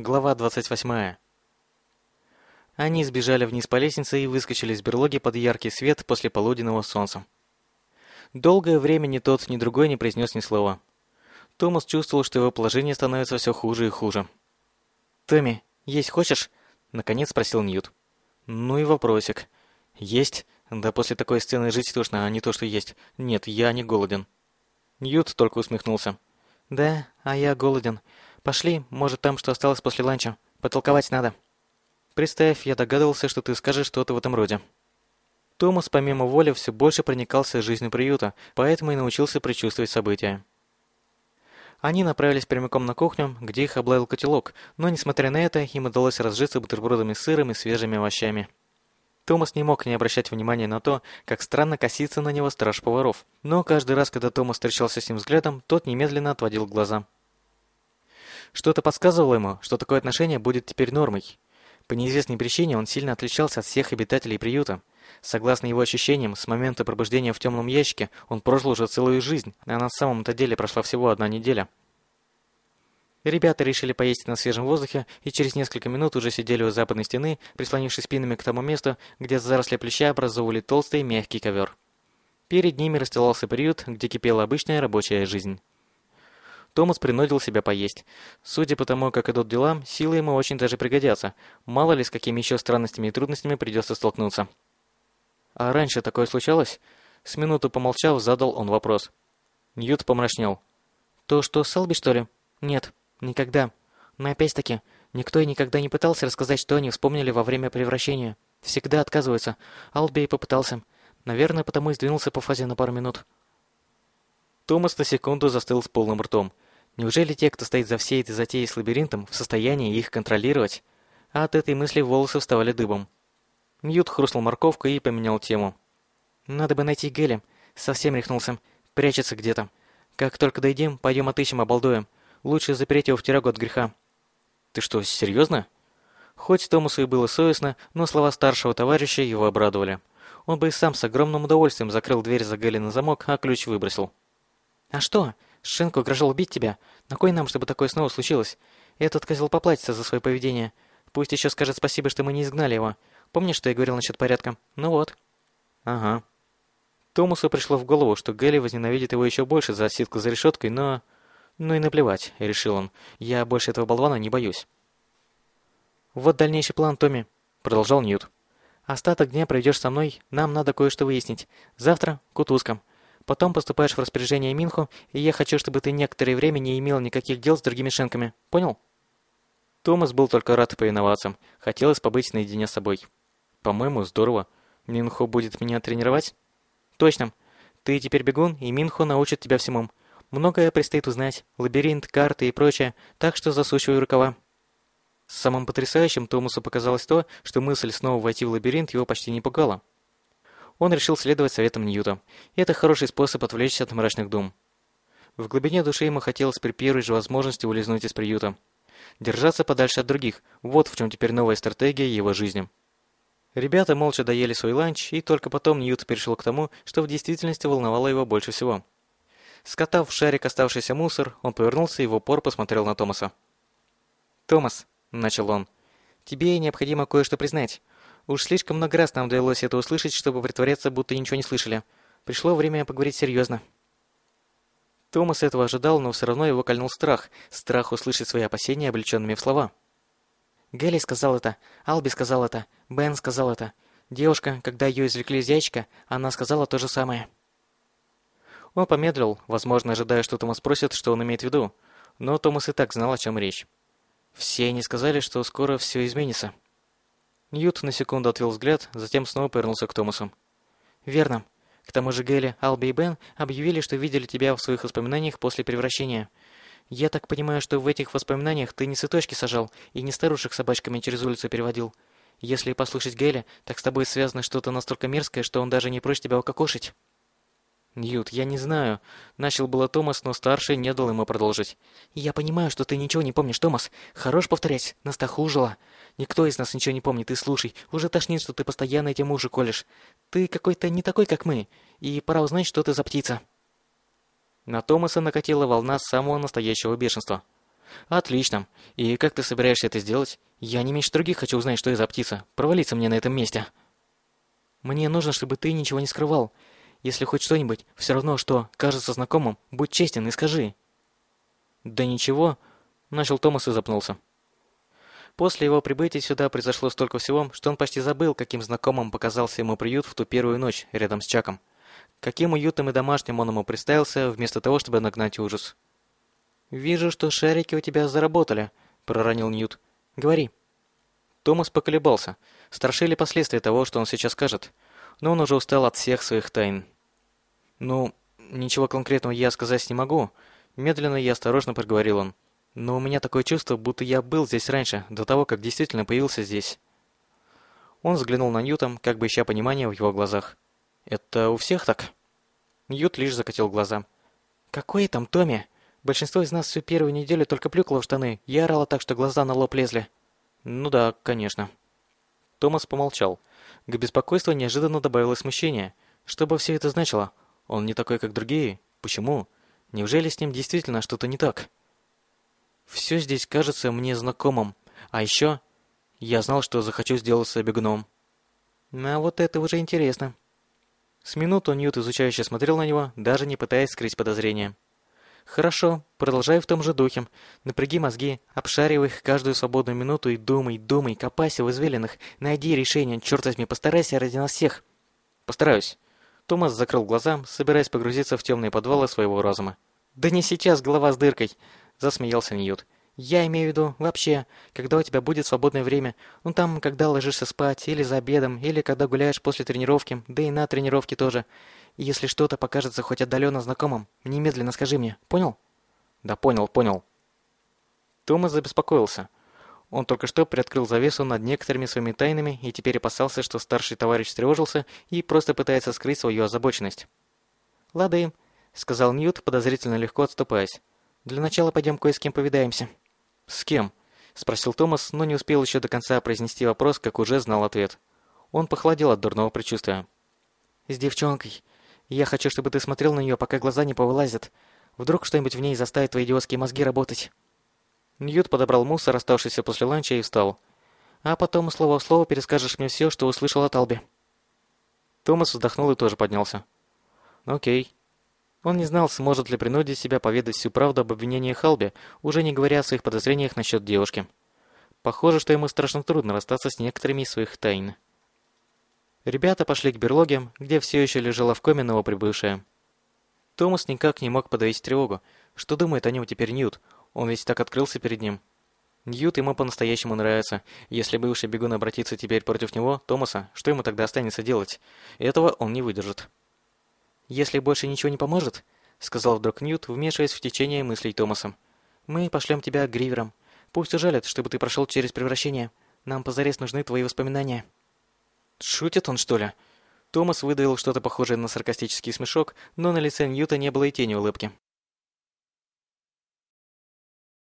Глава 28. Они сбежали вниз по лестнице и выскочили из берлоги под яркий свет после полуденного солнца. Долгое время ни тот, ни другой не произнес ни слова. Томас чувствовал, что его положение становится все хуже и хуже. «Томми, есть хочешь?» — наконец спросил Ньют. «Ну и вопросик. Есть? Да после такой сцены жить тошно, а не то, что есть. Нет, я не голоден». Ньют только усмехнулся. «Да, а я голоден. Пошли, может, там что осталось после ланча. Потолковать надо. Представь, я догадывался, что ты скажешь что-то в этом роде. Томас помимо воли все больше проникался жизнью приюта, поэтому и научился предчувствовать события. Они направились прямиком на кухню, где их облаял котелок, но, несмотря на это, им удалось разжиться бутербродами с сыром и свежими овощами. Томас не мог не обращать внимания на то, как странно косится на него страж поваров, но каждый раз, когда Томас встречался с ним взглядом, тот немедленно отводил глаза. Что-то подсказывало ему, что такое отношение будет теперь нормой. По неизвестной причине он сильно отличался от всех обитателей приюта. Согласно его ощущениям, с момента пробуждения в темном ящике он прожил уже целую жизнь, а на самом-то деле прошла всего одна неделя. Ребята решили поесть на свежем воздухе и через несколько минут уже сидели у западной стены, прислонившись спинами к тому месту, где заросли плеча образовывали толстый мягкий ковер. Перед ними расстилался приют, где кипела обычная рабочая жизнь. Томас принудил себя поесть. Судя по тому, как идут дела, силы ему очень даже пригодятся. Мало ли, с какими еще странностями и трудностями придется столкнуться. А раньше такое случалось? С минуту помолчав, задал он вопрос. Ньют помрачнел. То, что Селби, что ли? Нет, никогда. Но опять-таки, никто и никогда не пытался рассказать, что они вспомнили во время превращения. Всегда отказываются. Албей попытался. Наверное, потому и сдвинулся по фазе на пару минут. Томас на секунду застыл с полным ртом. Неужели те, кто стоит за всей этой затеей с лабиринтом, в состоянии их контролировать? А от этой мысли волосы вставали дыбом. Ньют хрустнул морковкой и поменял тему. «Надо бы найти Геля. Совсем рехнулся. Прячется где-то. Как только дойдем, пойдем отыщем обалдуем. Лучше запереть его в тюрягу от греха». «Ты что, серьезно?» Хоть Томасу и было совестно, но слова старшего товарища его обрадовали. Он бы и сам с огромным удовольствием закрыл дверь за Гелли на замок, а ключ выбросил. «А что? Шинко угрожал убить тебя. На кой нам, чтобы такое снова случилось? Этот козел поплатится за свое поведение. Пусть еще скажет спасибо, что мы не изгнали его. Помнишь, что я говорил насчет порядка? Ну вот. Ага. Томасу пришло в голову, что Гэлли возненавидит его еще больше за ситку за решеткой, но... Ну и наплевать, решил он. Я больше этого болвана не боюсь. Вот дальнейший план, Томми, продолжал Ньют. Остаток дня проведешь со мной, нам надо кое-что выяснить. Завтра к утускам. Потом поступаешь в распоряжение Минху, и я хочу, чтобы ты некоторое время не имел никаких дел с другими шенками. Понял?» Томас был только рад повиноваться. Хотелось побыть наедине с собой. «По-моему, здорово. Минху будет меня тренировать?» «Точно. Ты теперь бегун, и Минху научит тебя всему. Многое предстоит узнать. Лабиринт, карты и прочее, так что засучивай рукава». Самым потрясающим Томасу показалось то, что мысль снова войти в лабиринт его почти не пугала. Он решил следовать советам Ньюта. И это хороший способ отвлечься от мрачных дум. В глубине души ему хотелось при первой же возможности улизнуть из приюта. Держаться подальше от других – вот в чем теперь новая стратегия его жизни. Ребята молча доели свой ланч, и только потом Ньют перешел к тому, что в действительности волновало его больше всего. Скотав в шарик оставшийся мусор, он повернулся и в упор посмотрел на Томаса. «Томас», – начал он, – «тебе необходимо кое-что признать. Уж слишком много раз нам удалось это услышать, чтобы притворяться, будто ничего не слышали. Пришло время поговорить серьезно. Томас этого ожидал, но все равно его кольнул страх. Страх услышать свои опасения, облеченными в слова. Гелли сказал это, Алби сказал это, Бен сказал это. Девушка, когда ее извлекли из яичка, она сказала то же самое. Он помедлил, возможно, ожидая, что Томас спросит, что он имеет в виду. Но Томас и так знал, о чем речь. Все они сказали, что скоро все изменится. Ньют на секунду отвел взгляд, затем снова повернулся к Томасу. «Верно. К тому же Гелли, Алби и Бен объявили, что видели тебя в своих воспоминаниях после превращения. Я так понимаю, что в этих воспоминаниях ты не цветочки сажал и не старушек собачками через улицу переводил. Если послушать Гелли, так с тобой связано что-то настолько мерзкое, что он даже не прочь тебя укокошить». «Ньют, я не знаю». Начал было Томас, но старший не дал ему продолжить. «Я понимаю, что ты ничего не помнишь, Томас. Хорош повторять. Нас хужила. Никто из нас ничего не помнит. И слушай, уже тошнит, что ты постоянно этим уши колешь. Ты какой-то не такой, как мы. И пора узнать, что ты за птица». На Томаса накатила волна самого настоящего бешенства. Отлично. И как ты собираешься это сделать? Я не меньше других хочу узнать, что я за птица. Провалиться мне на этом месте. Мне нужно, чтобы ты ничего не скрывал. Если хоть что-нибудь, все равно, что кажется знакомым, будь честен и скажи. Да ничего, начал Томас и запнулся. После его прибытия сюда произошло столько всего, что он почти забыл, каким знакомым показался ему приют в ту первую ночь рядом с Чаком. Каким уютным и домашним он ему представился, вместо того, чтобы нагнать ужас. «Вижу, что шарики у тебя заработали», — проронил Ньют. «Говори». Томас поколебался. Страшили последствия того, что он сейчас скажет. Но он уже устал от всех своих тайн. «Ну, ничего конкретного я сказать не могу», — медленно и осторожно проговорил он. «Но у меня такое чувство, будто я был здесь раньше, до того, как действительно появился здесь». Он взглянул на Ньюта, как бы ища понимания в его глазах. «Это у всех так?» Ньют лишь закатил глаза. «Какой там Томми? Большинство из нас всю первую неделю только плюкало в штаны. Я орала так, что глаза на лоб лезли». «Ну да, конечно». Томас помолчал. К беспокойству неожиданно добавилось смущение. Что бы все это значило? Он не такой, как другие? Почему? Неужели с ним действительно что-то не так? Все здесь кажется мне знакомым. А еще я знал, что захочу сделаться бегуном. А вот это уже интересно. С минуту Ньют изучающе смотрел на него, даже не пытаясь скрыть подозрения. «Хорошо, продолжай в том же духе. Напряги мозги, обшаривай их каждую свободную минуту и думай, думай, копайся в извилинах, найди решение, черт возьми, постарайся ради нас всех». «Постараюсь». Томас закрыл глаза, собираясь погрузиться в темные подвалы своего разума. «Да не сейчас, голова с дыркой!» – засмеялся Ньют. Я имею в виду вообще, когда у тебя будет свободное время. Ну там, когда ложишься спать, или за обедом, или когда гуляешь после тренировки, да и на тренировке тоже. И если что-то покажется хоть отдаленно знакомым, немедленно скажи мне. Понял? Да понял, понял. Томас забеспокоился. Он только что приоткрыл завесу над некоторыми своими тайнами и теперь опасался, что старший товарищ встревожился и просто пытается скрыть свою озабоченность. «Лады», — сказал Ньют, подозрительно легко отступаясь. «Для начала пойдем кое с кем повидаемся». «С кем?» – спросил Томас, но не успел еще до конца произнести вопрос, как уже знал ответ. Он похолодел от дурного предчувствия. «С девчонкой. Я хочу, чтобы ты смотрел на нее, пока глаза не повылазят. Вдруг что-нибудь в ней заставит твои идиотские мозги работать». Ньют подобрал мусор, оставшийся после ланча, и встал. «А потом слово в слово перескажешь мне все, что услышал от Алби». Томас вздохнул и тоже поднялся. «Окей. Он не знал, сможет ли принудить себя поведать всю правду об обвинении Халби, уже не говоря о своих подозрениях насчет девушки. Похоже, что ему страшно трудно расстаться с некоторыми из своих тайн. Ребята пошли к берлоге, где все еще лежала в коме новоприбывшая. Томас никак не мог подавить тревогу. Что думает о нем теперь Ньют? Он ведь так открылся перед ним. Ньют ему по-настоящему нравится. Если бывший бегун обратится теперь против него, Томаса, что ему тогда останется делать? Этого он не выдержит. «Если больше ничего не поможет», — сказал вдруг Ньют, вмешиваясь в течение мыслей Томаса, — «мы пошлем тебя к Гриверам. Пусть ужалят, чтобы ты прошел через превращение. Нам позарез нужны твои воспоминания». «Шутит он, что ли?» Томас выдавил что-то похожее на саркастический смешок, но на лице Ньюта не было и тени улыбки.